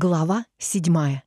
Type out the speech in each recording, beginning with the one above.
Глава седьмая.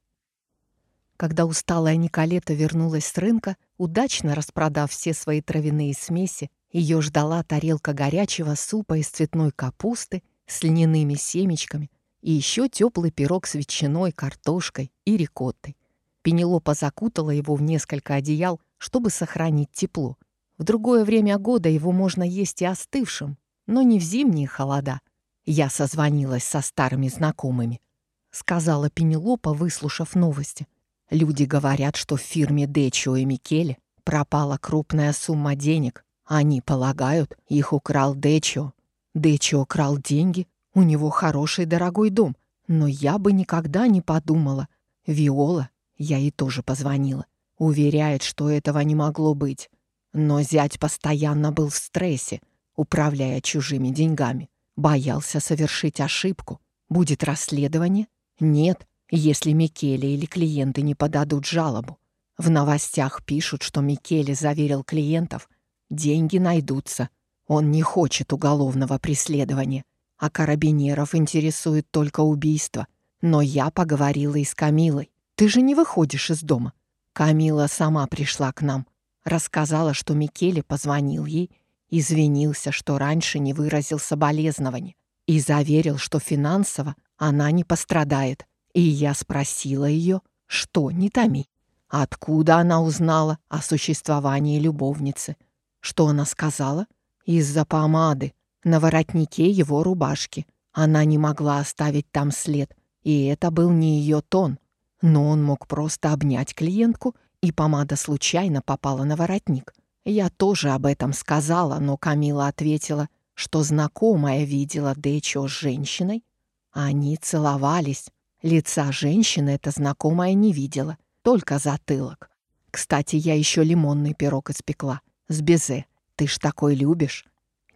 Когда усталая Николета вернулась с рынка, удачно распродав все свои травяные смеси, ее ждала тарелка горячего супа из цветной капусты с льняными семечками и еще теплый пирог с ветчиной, картошкой и рикоттой. Пенелопа закутала его в несколько одеял, чтобы сохранить тепло. В другое время года его можно есть и остывшим, но не в зимние холода. Я созвонилась со старыми знакомыми —— сказала Пенелопа, выслушав новости. «Люди говорят, что в фирме Дечио и Микеле пропала крупная сумма денег. Они полагают, их украл Дечио. Дечио крал деньги, у него хороший дорогой дом. Но я бы никогда не подумала. Виола, я ей тоже позвонила, уверяет, что этого не могло быть. Но зять постоянно был в стрессе, управляя чужими деньгами. Боялся совершить ошибку. Будет расследование, нет, если Микеле или клиенты не подадут жалобу. В новостях пишут, что Микеле заверил клиентов, деньги найдутся. Он не хочет уголовного преследования, а карабинеров интересует только убийство. Но я поговорила и с Камилой. Ты же не выходишь из дома. Камила сама пришла к нам. Рассказала, что Микеле позвонил ей, извинился, что раньше не выразил соболезнования и заверил, что финансово она не пострадает. И я спросила ее, что не томи. Откуда она узнала о существовании любовницы? Что она сказала? Из-за помады на воротнике его рубашки. Она не могла оставить там след, и это был не ее тон. Но он мог просто обнять клиентку, и помада случайно попала на воротник. Я тоже об этом сказала, но Камила ответила, что знакомая видела Дэчо с женщиной, они целовались. Лица женщины эта знакомая не видела, только затылок. Кстати, я еще лимонный пирог испекла. С безе. Ты ж такой любишь.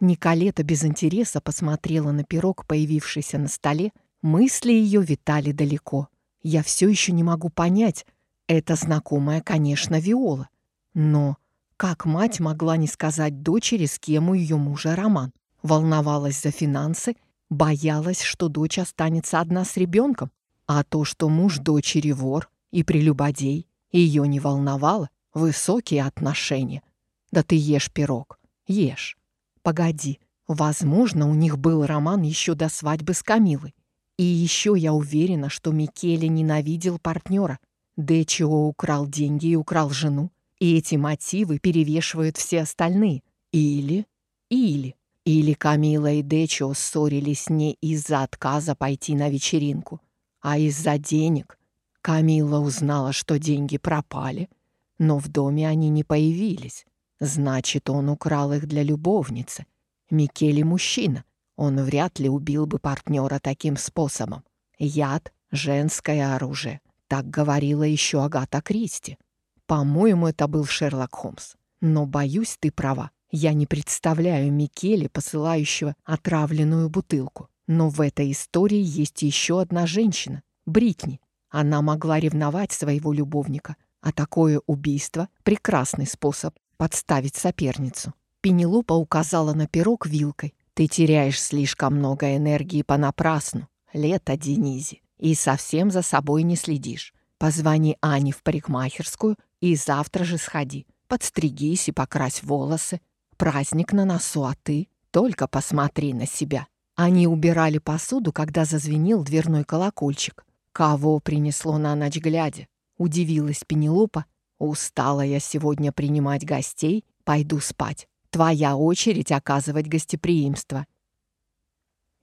Николета без интереса посмотрела на пирог, появившийся на столе. Мысли ее витали далеко. Я все еще не могу понять. Это знакомая, конечно, Виола. Но как мать могла не сказать дочери, с кем у ее мужа роман? Волновалась за финансы Боялась, что дочь останется одна с ребенком, а то, что муж дочери вор и прелюбодей, ее не волновало. Высокие отношения. Да ты ешь пирог, ешь. Погоди, возможно, у них был роман еще до свадьбы с Камилой. И еще я уверена, что Микеле ненавидел партнера. Дечио украл деньги и украл жену. И эти мотивы перевешивают все остальные. Или, или или Камила и Дечо ссорились не из-за отказа пойти на вечеринку, а из-за денег. Камила узнала, что деньги пропали, но в доме они не появились. Значит, он украл их для любовницы. Микеле мужчина. Он вряд ли убил бы партнера таким способом. Яд — женское оружие. Так говорила еще Агата Кристи. По-моему, это был Шерлок Холмс. Но, боюсь, ты права. Я не представляю Микеле, посылающего отравленную бутылку. Но в этой истории есть еще одна женщина — Бритни. Она могла ревновать своего любовника, а такое убийство — прекрасный способ подставить соперницу. Пенелопа указала на пирог вилкой. «Ты теряешь слишком много энергии понапрасну. Лето, Денизи. И совсем за собой не следишь. Позвони Ане в парикмахерскую и завтра же сходи. Подстригись и покрась волосы. Праздник на носу, а ты только посмотри на себя. Они убирали посуду, когда зазвенел дверной колокольчик. Кого принесло на ночь глядя? Удивилась Пенелопа. Устала я сегодня принимать гостей, пойду спать. Твоя очередь оказывать гостеприимство.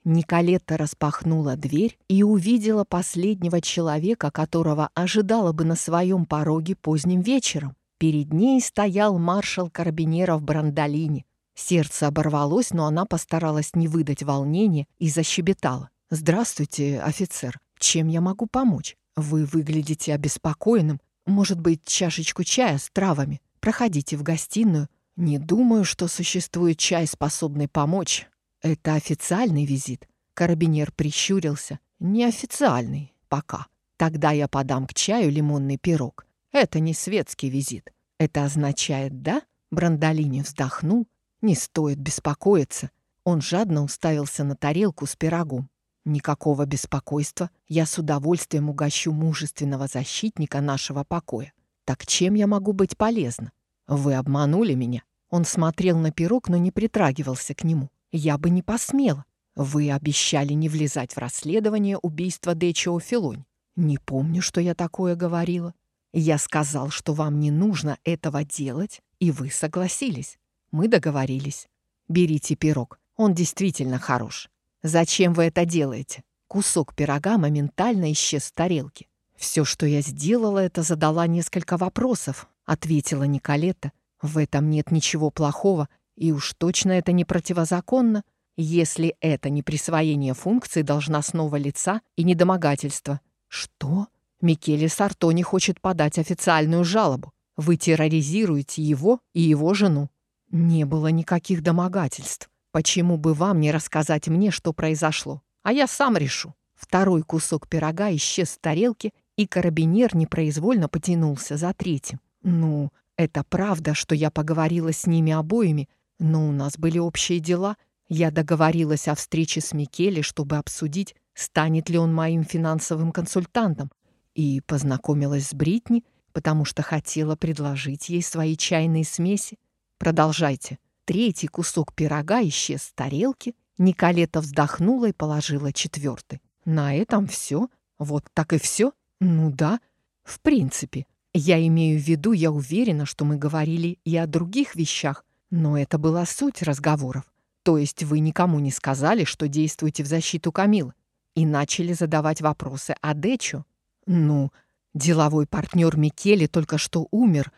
Николетта распахнула дверь и увидела последнего человека, которого ожидала бы на своем пороге поздним вечером. Перед ней стоял маршал карабинеров Брандолини. Сердце оборвалось, но она постаралась не выдать волнения и защебетала. «Здравствуйте, офицер. Чем я могу помочь? Вы выглядите обеспокоенным. Может быть, чашечку чая с травами? Проходите в гостиную. Не думаю, что существует чай, способный помочь. Это официальный визит». Карабинер прищурился. «Неофициальный. Пока. Тогда я подам к чаю лимонный пирог. Это не светский визит. Это означает «да»?» Брандолини вздохнул. Не стоит беспокоиться. Он жадно уставился на тарелку с пирогом. Никакого беспокойства. Я с удовольствием угощу мужественного защитника нашего покоя. Так чем я могу быть полезна? Вы обманули меня. Он смотрел на пирог, но не притрагивался к нему. Я бы не посмела. Вы обещали не влезать в расследование убийства Дечио Филонь. Не помню, что я такое говорила. Я сказал, что вам не нужно этого делать, и вы согласились. Мы договорились. Берите пирог. Он действительно хорош. Зачем вы это делаете? Кусок пирога моментально исчез с тарелки. Все, что я сделала, это задала несколько вопросов, ответила Николета. В этом нет ничего плохого, и уж точно это не противозаконно, если это не присвоение функции должностного лица и недомогательство. Что? Микеле Сартони хочет подать официальную жалобу. Вы терроризируете его и его жену. Не было никаких домогательств. Почему бы вам не рассказать мне, что произошло? А я сам решу. Второй кусок пирога исчез с тарелки, и карабинер непроизвольно потянулся за третьим. Ну, это правда, что я поговорила с ними обоими, но у нас были общие дела. Я договорилась о встрече с Микеле, чтобы обсудить, станет ли он моим финансовым консультантом, и познакомилась с Бритни, потому что хотела предложить ей свои чайные смеси. Продолжайте. Третий кусок пирога исчез с тарелки. Николета вздохнула и положила четвертый. На этом все. Вот так и все? Ну да. В принципе. Я имею в виду, я уверена, что мы говорили и о других вещах, но это была суть разговоров. То есть вы никому не сказали, что действуете в защиту Камилы, и начали задавать вопросы о Дечу. Ну, деловой партнер Микеле только что умер,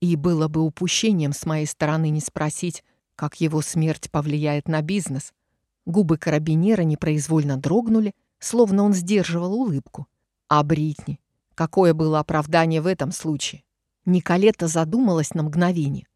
и было бы упущением с моей стороны не спросить, как его смерть повлияет на бизнес. Губы карабинера непроизвольно дрогнули, словно он сдерживал улыбку. А Бритни? Какое было оправдание в этом случае? Николета задумалась на мгновение.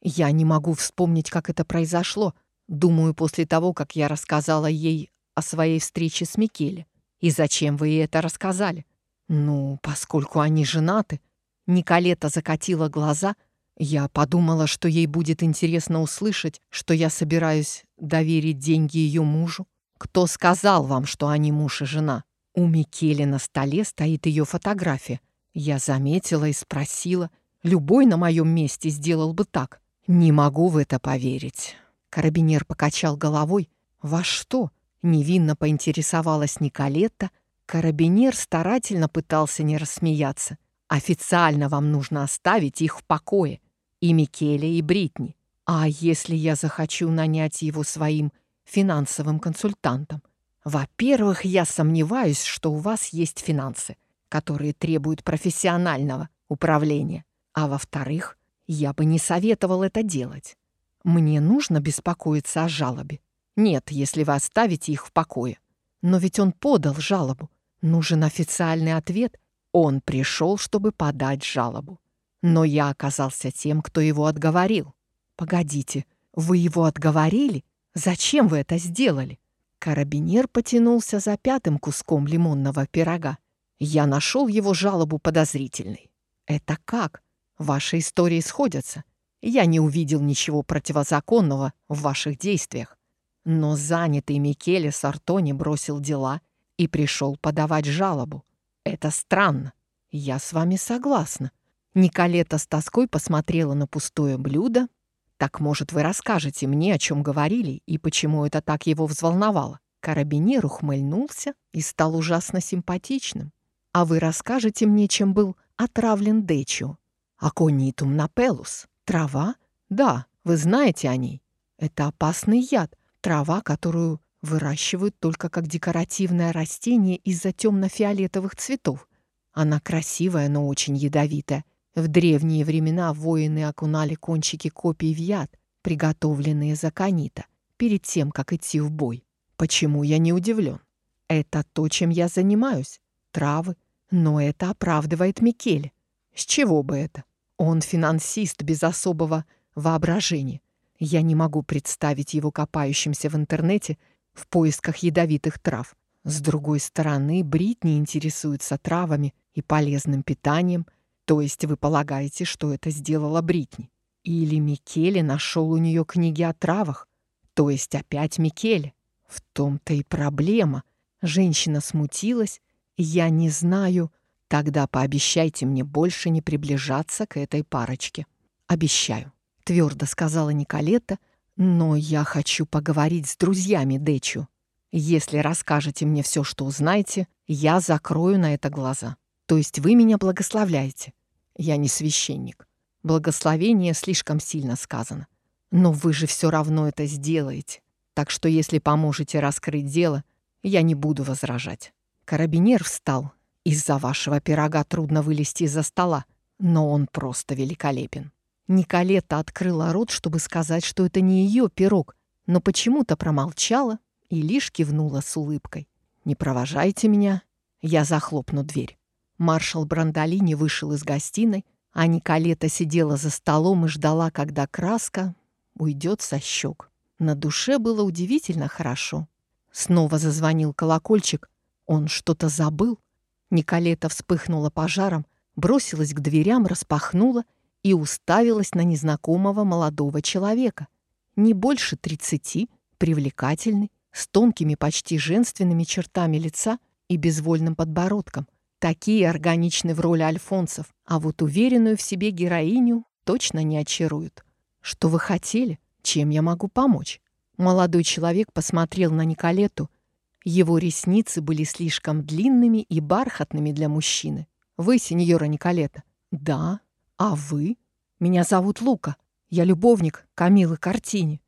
Я не могу вспомнить, как это произошло. Думаю, после того, как я рассказала ей о своей встрече с Микеле. И зачем вы ей это рассказали? Ну, поскольку они женаты. Николета закатила глаза. Я подумала, что ей будет интересно услышать, что я собираюсь доверить деньги ее мужу. Кто сказал вам, что они муж и жена? У Микеле на столе стоит ее фотография. Я заметила и спросила. Любой на моем месте сделал бы так. Не могу в это поверить. Карабинер покачал головой. Во что? Невинно поинтересовалась Николетта, Карабинер старательно пытался не рассмеяться. «Официально вам нужно оставить их в покое. И Микеле, и Бритни. А если я захочу нанять его своим финансовым консультантом? Во-первых, я сомневаюсь, что у вас есть финансы, которые требуют профессионального управления. А во-вторых, я бы не советовал это делать. Мне нужно беспокоиться о жалобе. Нет, если вы оставите их в покое. Но ведь он подал жалобу. Нужен официальный ответ. Он пришел, чтобы подать жалобу. Но я оказался тем, кто его отговорил. Погодите, вы его отговорили? Зачем вы это сделали? Карабинер потянулся за пятым куском лимонного пирога. Я нашел его жалобу подозрительной. Это как? Ваши истории сходятся. Я не увидел ничего противозаконного в ваших действиях. Но занятый Микеле Сартони бросил дела — и пришел подавать жалобу. Это странно. Я с вами согласна. Николета с тоской посмотрела на пустое блюдо. Так, может, вы расскажете мне, о чем говорили и почему это так его взволновало? Карабинер ухмыльнулся и стал ужасно симпатичным. А вы расскажете мне, чем был отравлен Дечио? Аконитум напелус. Трава? Да, вы знаете о ней. Это опасный яд. Трава, которую выращивают только как декоративное растение из-за темно-фиолетовых цветов. Она красивая, но очень ядовитая. В древние времена воины окунали кончики копий в яд, приготовленные за канита, перед тем, как идти в бой. Почему я не удивлен? Это то, чем я занимаюсь. Травы. Но это оправдывает Микеле. С чего бы это? Он финансист без особого воображения. Я не могу представить его копающимся в интернете в поисках ядовитых трав. С другой стороны, Бритни интересуется травами и полезным питанием, то есть вы полагаете, что это сделала Бритни. Или Микеле нашел у нее книги о травах, то есть опять Микеле. В том-то и проблема. Женщина смутилась. Я не знаю. Тогда пообещайте мне больше не приближаться к этой парочке. Обещаю, твердо сказала Николета, но я хочу поговорить с друзьями Дэчу. Если расскажете мне все, что узнаете, я закрою на это глаза. То есть вы меня благословляете. Я не священник. Благословение слишком сильно сказано. Но вы же все равно это сделаете. Так что если поможете раскрыть дело, я не буду возражать. Карабинер встал. Из-за вашего пирога трудно вылезти из-за стола, но он просто великолепен. Николета открыла рот, чтобы сказать, что это не ее пирог, но почему-то промолчала и лишь кивнула с улыбкой. «Не провожайте меня, я захлопну дверь». Маршал Брандолини вышел из гостиной, а Николета сидела за столом и ждала, когда краска уйдет со щек. На душе было удивительно хорошо. Снова зазвонил колокольчик. Он что-то забыл. Николета вспыхнула пожаром, бросилась к дверям, распахнула и уставилась на незнакомого молодого человека. Не больше тридцати, привлекательный, с тонкими, почти женственными чертами лица и безвольным подбородком. Такие органичны в роли альфонсов, а вот уверенную в себе героиню точно не очаруют. Что вы хотели? Чем я могу помочь? Молодой человек посмотрел на Николету. Его ресницы были слишком длинными и бархатными для мужчины. «Вы, сеньора Николета?» «Да. А вы?» «Меня зовут Лука. Я любовник Камилы Картини».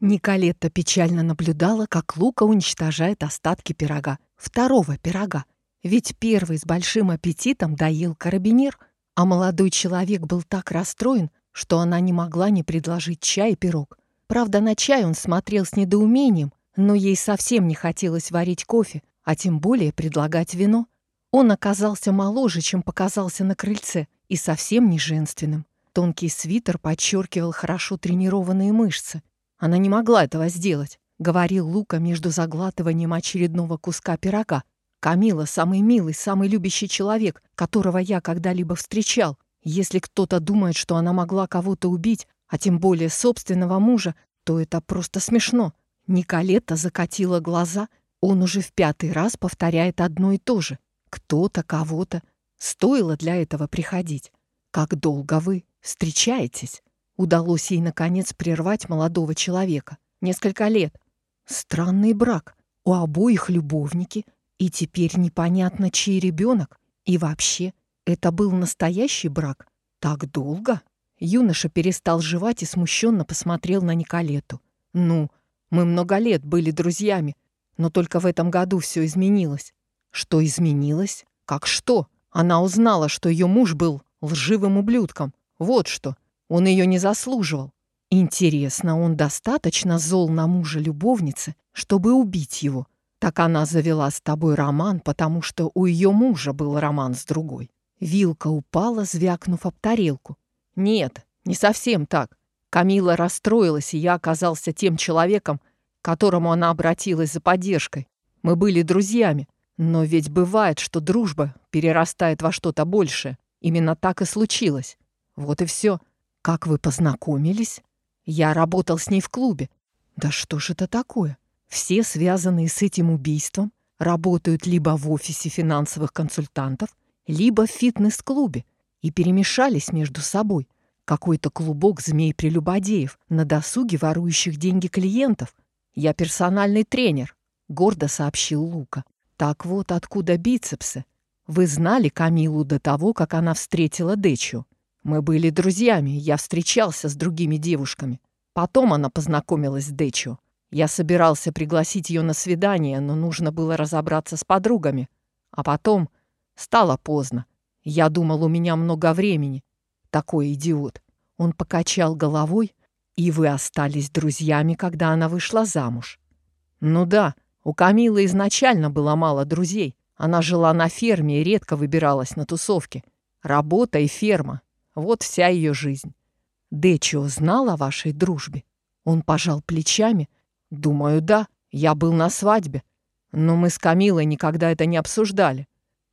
Николетта печально наблюдала, как Лука уничтожает остатки пирога. Второго пирога. Ведь первый с большим аппетитом доел карабинер, а молодой человек был так расстроен, что она не могла не предложить чай и пирог. Правда, на чай он смотрел с недоумением, но ей совсем не хотелось варить кофе, а тем более предлагать вино. Он оказался моложе, чем показался на крыльце, и совсем не женственным. Тонкий свитер подчеркивал хорошо тренированные мышцы. Она не могла этого сделать, говорил Лука между заглатыванием очередного куска пирога. Камила — самый милый, самый любящий человек, которого я когда-либо встречал. Если кто-то думает, что она могла кого-то убить, а тем более собственного мужа, то это просто смешно. Николета закатила глаза. Он уже в пятый раз повторяет одно и то же. Кто-то кого-то. Стоило для этого приходить. Как долго вы встречаетесь? Удалось ей, наконец, прервать молодого человека. Несколько лет. Странный брак. У обоих любовники. И теперь непонятно, чей ребенок. И вообще, это был настоящий брак? Так долго? Юноша перестал жевать и смущенно посмотрел на Николету. «Ну, мы много лет были друзьями, но только в этом году все изменилось». «Что изменилось? Как что?» Она узнала, что ее муж был лживым ублюдком. Вот что. Он ее не заслуживал. Интересно, он достаточно зол на мужа любовницы, чтобы убить его? Так она завела с тобой роман, потому что у ее мужа был роман с другой. Вилка упала, звякнув об тарелку. Нет, не совсем так. Камила расстроилась, и я оказался тем человеком, к которому она обратилась за поддержкой. Мы были друзьями. Но ведь бывает, что дружба перерастает во что-то большее. Именно так и случилось. Вот и все. Как вы познакомились? Я работал с ней в клубе. Да что же это такое? Все, связанные с этим убийством, работают либо в офисе финансовых консультантов, либо в фитнес-клубе и перемешались между собой. Какой-то клубок змей-прелюбодеев на досуге ворующих деньги клиентов. Я персональный тренер, гордо сообщил Лука. Так вот откуда бицепсы. Вы знали Камилу до того, как она встретила Дэчу. Мы были друзьями, я встречался с другими девушками. Потом она познакомилась с Дэчу. Я собирался пригласить ее на свидание, но нужно было разобраться с подругами. А потом стало поздно. Я думал, у меня много времени. Такой идиот. Он покачал головой, и вы остались друзьями, когда она вышла замуж. Ну да, у Камилы изначально было мало друзей. Она жила на ферме и редко выбиралась на тусовки. Работа и ферма. Вот вся ее жизнь. Дэчио знал о вашей дружбе? Он пожал плечами. Думаю, да. Я был на свадьбе. Но мы с Камилой никогда это не обсуждали.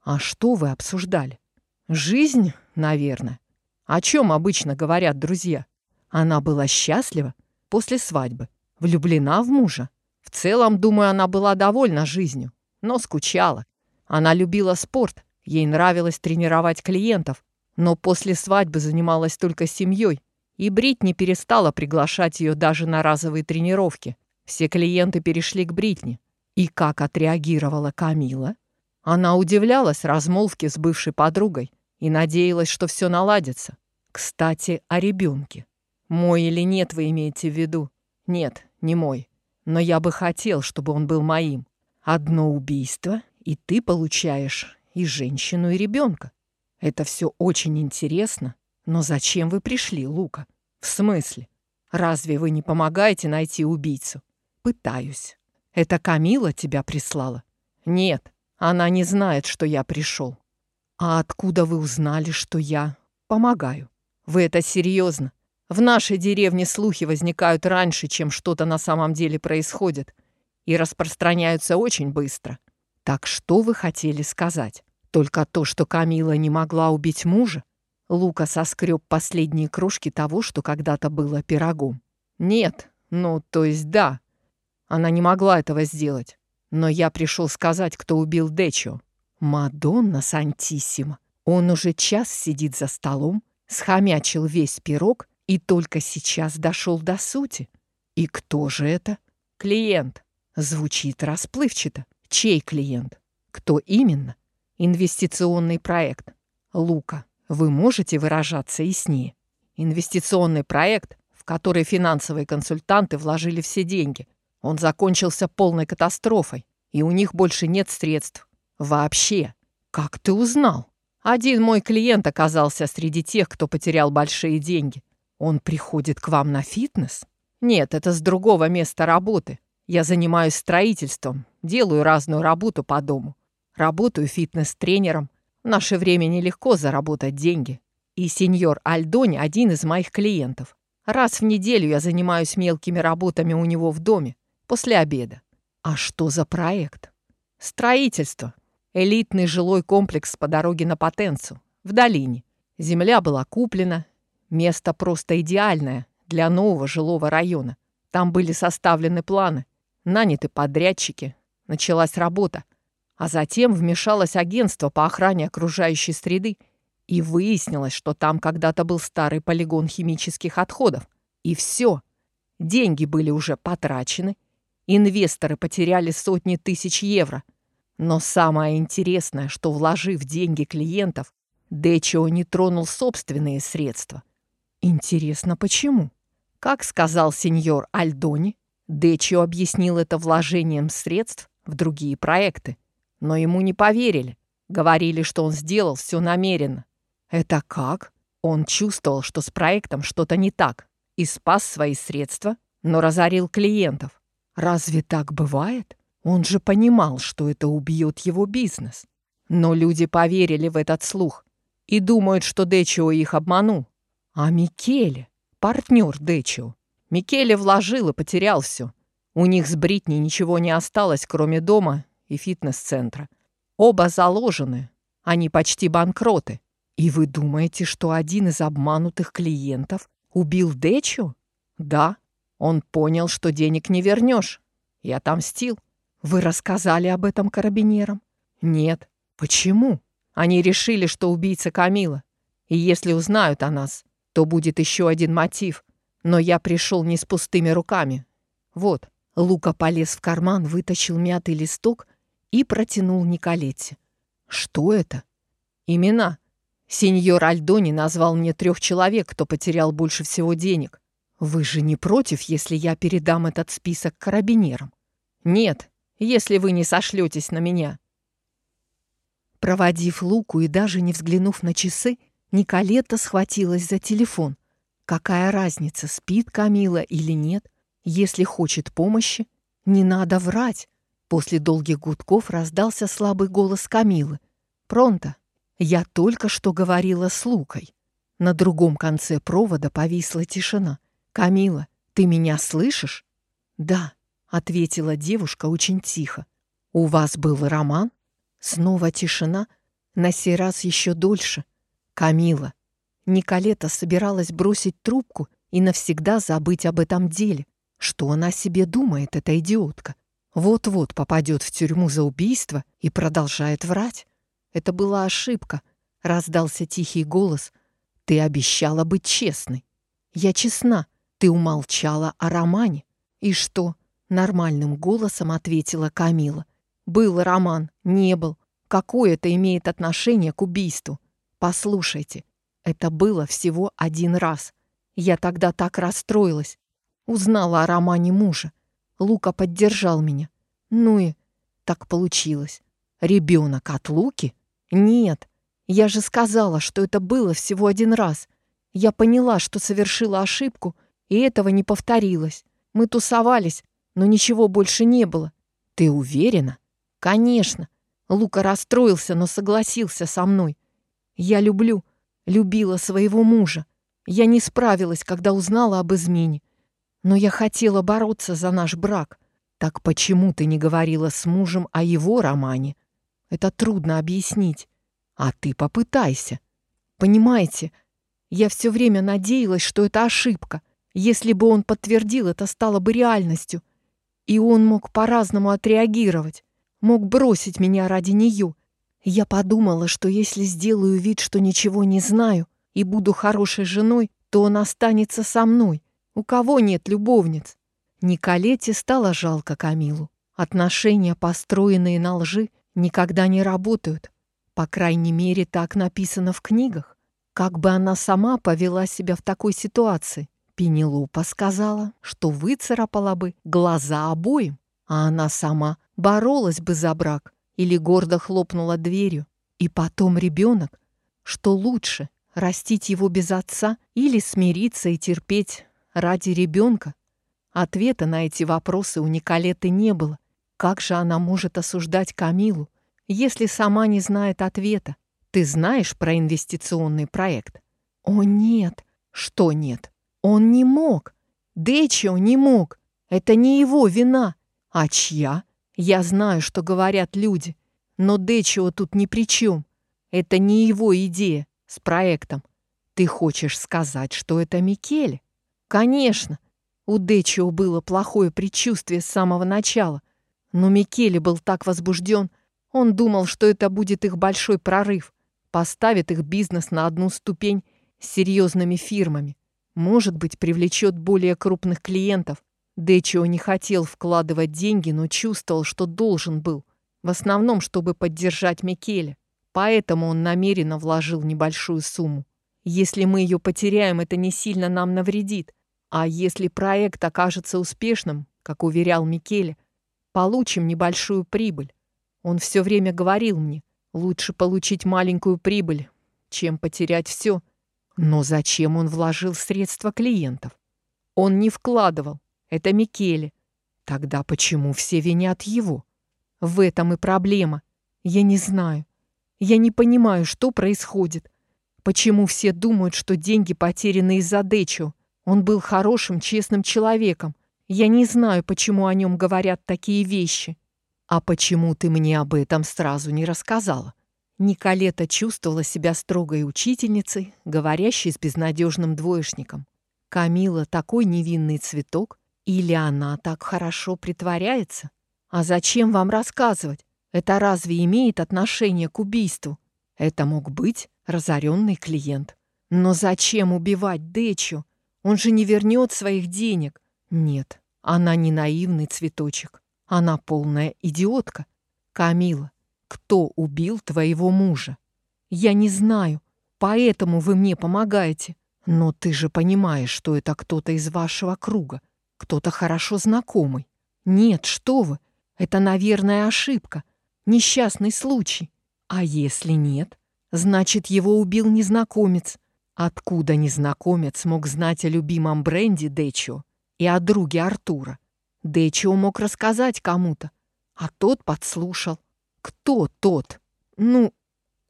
А что вы обсуждали? Жизнь, наверное. О чем обычно говорят друзья? Она была счастлива после свадьбы, влюблена в мужа. В целом, думаю, она была довольна жизнью, но скучала. Она любила спорт, ей нравилось тренировать клиентов, но после свадьбы занималась только семьей, и Бритни перестала приглашать ее даже на разовые тренировки. Все клиенты перешли к Бритни. И как отреагировала Камила? Она удивлялась размолвке с бывшей подругой и надеялась, что все наладится. Кстати, о ребенке. Мой или нет вы имеете в виду? Нет, не мой. Но я бы хотел, чтобы он был моим. Одно убийство, и ты получаешь и женщину, и ребенка. Это все очень интересно. Но зачем вы пришли, Лука? В смысле? Разве вы не помогаете найти убийцу? Пытаюсь. Это Камила тебя прислала? Нет, она не знает, что я пришел. А откуда вы узнали, что я помогаю? Вы это серьезно? В нашей деревне слухи возникают раньше, чем что-то на самом деле происходит, и распространяются очень быстро. Так что вы хотели сказать? Только то, что Камила не могла убить мужа? Лука соскреб последние крошки того, что когда-то было пирогом. Нет, ну, то есть да. Она не могла этого сделать. Но я пришел сказать, кто убил Дечо. Мадонна Сантиссима. Он уже час сидит за столом, схомячил весь пирог и только сейчас дошел до сути. И кто же это? Клиент. Звучит расплывчато. Чей клиент? Кто именно? Инвестиционный проект. Лука, вы можете выражаться яснее? Инвестиционный проект, в который финансовые консультанты вложили все деньги. Он закончился полной катастрофой, и у них больше нет средств. Вообще. Как ты узнал? Один мой клиент оказался среди тех, кто потерял большие деньги. Он приходит к вам на фитнес? Нет, это с другого места работы. Я занимаюсь строительством, делаю разную работу по дому. Работаю фитнес-тренером. В наше время нелегко заработать деньги. И сеньор Альдони один из моих клиентов. Раз в неделю я занимаюсь мелкими работами у него в доме, после обеда. А что за проект? Строительство. Элитный жилой комплекс по дороге на Потенцу, в долине. Земля была куплена, Место просто идеальное для нового жилого района. Там были составлены планы, наняты подрядчики, началась работа. А затем вмешалось агентство по охране окружающей среды, и выяснилось, что там когда-то был старый полигон химических отходов. И все. Деньги были уже потрачены, инвесторы потеряли сотни тысяч евро. Но самое интересное, что, вложив деньги клиентов, Дечио не тронул собственные средства. Интересно, почему? Как сказал сеньор Альдони, Дечио объяснил это вложением средств в другие проекты. Но ему не поверили. Говорили, что он сделал все намеренно. Это как? Он чувствовал, что с проектом что-то не так. И спас свои средства, но разорил клиентов. Разве так бывает? Он же понимал, что это убьет его бизнес. Но люди поверили в этот слух и думают, что Дечио их обманул. А Микеле, партнер Дечио. Микеле вложил и потерял все. У них с Бритни ничего не осталось, кроме дома и фитнес-центра. Оба заложены, они почти банкроты. И вы думаете, что один из обманутых клиентов убил Дечио? Да, он понял, что денег не вернешь, и отомстил. Вы рассказали об этом карабинерам? Нет. Почему? Они решили, что убийца Камила. И если узнают о нас, то будет еще один мотив. Но я пришел не с пустыми руками. Вот, Лука полез в карман, вытащил мятый листок и протянул Николете. Что это? Имена. Сеньор Альдони назвал мне трех человек, кто потерял больше всего денег. Вы же не против, если я передам этот список карабинерам? Нет, если вы не сошлетесь на меня. Проводив Луку и даже не взглянув на часы, Николета схватилась за телефон. Какая разница, спит Камила или нет? Если хочет помощи, не надо врать. После долгих гудков раздался слабый голос Камилы. «Пронто, я только что говорила с Лукой». На другом конце провода повисла тишина. «Камила, ты меня слышишь?» «Да», — ответила девушка очень тихо. «У вас был роман?» Снова тишина, на сей раз еще дольше. Камила. Николета собиралась бросить трубку и навсегда забыть об этом деле. Что она себе думает, эта идиотка? Вот-вот попадет в тюрьму за убийство и продолжает врать. Это была ошибка. Раздался тихий голос. Ты обещала быть честной. Я честна. Ты умолчала о романе. И что? Нормальным голосом ответила Камила. Был роман, не был. Какое это имеет отношение к убийству? Послушайте, это было всего один раз. Я тогда так расстроилась. Узнала о романе мужа. Лука поддержал меня. Ну и так получилось. Ребенок от Луки? Нет. Я же сказала, что это было всего один раз. Я поняла, что совершила ошибку, и этого не повторилось. Мы тусовались, но ничего больше не было. Ты уверена? Конечно. Лука расстроился, но согласился со мной. Я люблю, любила своего мужа. Я не справилась, когда узнала об измене. Но я хотела бороться за наш брак. Так почему ты не говорила с мужем о его романе? Это трудно объяснить. А ты попытайся. Понимаете, я все время надеялась, что это ошибка. Если бы он подтвердил, это стало бы реальностью. И он мог по-разному отреагировать. Мог бросить меня ради нее. Я подумала, что если сделаю вид, что ничего не знаю, и буду хорошей женой, то он останется со мной. У кого нет любовниц? Николете стало жалко Камилу. Отношения, построенные на лжи, никогда не работают. По крайней мере, так написано в книгах. Как бы она сама повела себя в такой ситуации? Пенелопа сказала, что выцарапала бы глаза обоим, а она сама боролась бы за брак или гордо хлопнула дверью. И потом ребенок. Что лучше, растить его без отца или смириться и терпеть ради ребенка? Ответа на эти вопросы у Николеты не было. Как же она может осуждать Камилу, если сама не знает ответа? Ты знаешь про инвестиционный проект? О, нет. Что нет? Он не мог. Дечио не мог. Это не его вина. А чья? Я знаю, что говорят люди. Но Дечио тут ни при чем. Это не его идея с проектом. Ты хочешь сказать, что это Микеле? Конечно. У Дечио было плохое предчувствие с самого начала. Но Микеле был так возбужден, он думал, что это будет их большой прорыв поставит их бизнес на одну ступень с серьезными фирмами. Может быть, привлечет более крупных клиентов. Дэчио не хотел вкладывать деньги, но чувствовал, что должен был. В основном, чтобы поддержать Микеле. Поэтому он намеренно вложил небольшую сумму. Если мы ее потеряем, это не сильно нам навредит. А если проект окажется успешным, как уверял Микеле, получим небольшую прибыль. Он все время говорил мне, Лучше получить маленькую прибыль, чем потерять все. Но зачем он вложил средства клиентов? Он не вкладывал. Это Микеле. Тогда почему все винят его? В этом и проблема. Я не знаю. Я не понимаю, что происходит. Почему все думают, что деньги потеряны из-за Дечо? Он был хорошим, честным человеком. Я не знаю, почему о нем говорят такие вещи. «А почему ты мне об этом сразу не рассказала?» Николета чувствовала себя строгой учительницей, говорящей с безнадежным двоечником. Камила такой невинный цветок, или она так хорошо притворяется? А зачем вам рассказывать? Это разве имеет отношение к убийству? Это мог быть разоренный клиент. Но зачем убивать Дечу? Он же не вернет своих денег. Нет, она не наивный цветочек. Она полная идиотка. Камила, кто убил твоего мужа? Я не знаю, поэтому вы мне помогаете. Но ты же понимаешь, что это кто-то из вашего круга, кто-то хорошо знакомый. Нет, что вы, это, наверное, ошибка, несчастный случай. А если нет, значит, его убил незнакомец. Откуда незнакомец мог знать о любимом бренде Дечо и о друге Артура? Дэчио мог рассказать кому-то, а тот подслушал. Кто тот? Ну,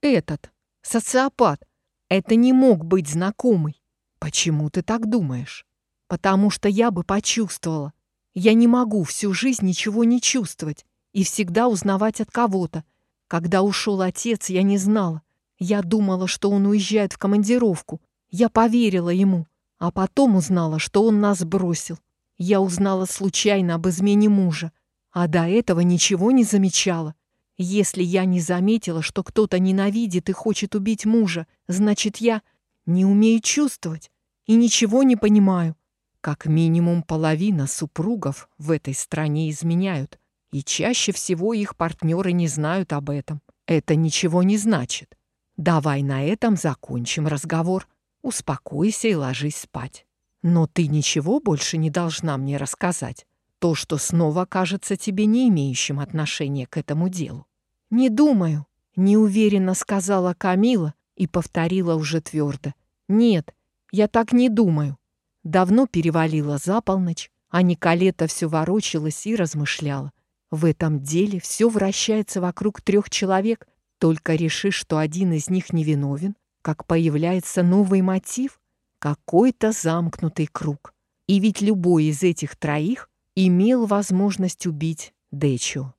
этот, социопат. Это не мог быть знакомый. Почему ты так думаешь? Потому что я бы почувствовала. Я не могу всю жизнь ничего не чувствовать и всегда узнавать от кого-то. Когда ушел отец, я не знала. Я думала, что он уезжает в командировку. Я поверила ему, а потом узнала, что он нас бросил. Я узнала случайно об измене мужа, а до этого ничего не замечала. Если я не заметила, что кто-то ненавидит и хочет убить мужа, значит, я не умею чувствовать и ничего не понимаю. Как минимум половина супругов в этой стране изменяют, и чаще всего их партнеры не знают об этом. Это ничего не значит. Давай на этом закончим разговор. Успокойся и ложись спать. Но ты ничего больше не должна мне рассказать. То, что снова кажется тебе не имеющим отношения к этому делу. «Не думаю», — неуверенно сказала Камила и повторила уже твердо. «Нет, я так не думаю». Давно перевалила за полночь, а Николета все ворочалась и размышляла. В этом деле все вращается вокруг трех человек. Только решишь, что один из них невиновен, как появляется новый мотив, какой-то замкнутый круг. И ведь любой из этих троих имел возможность убить Дэчу.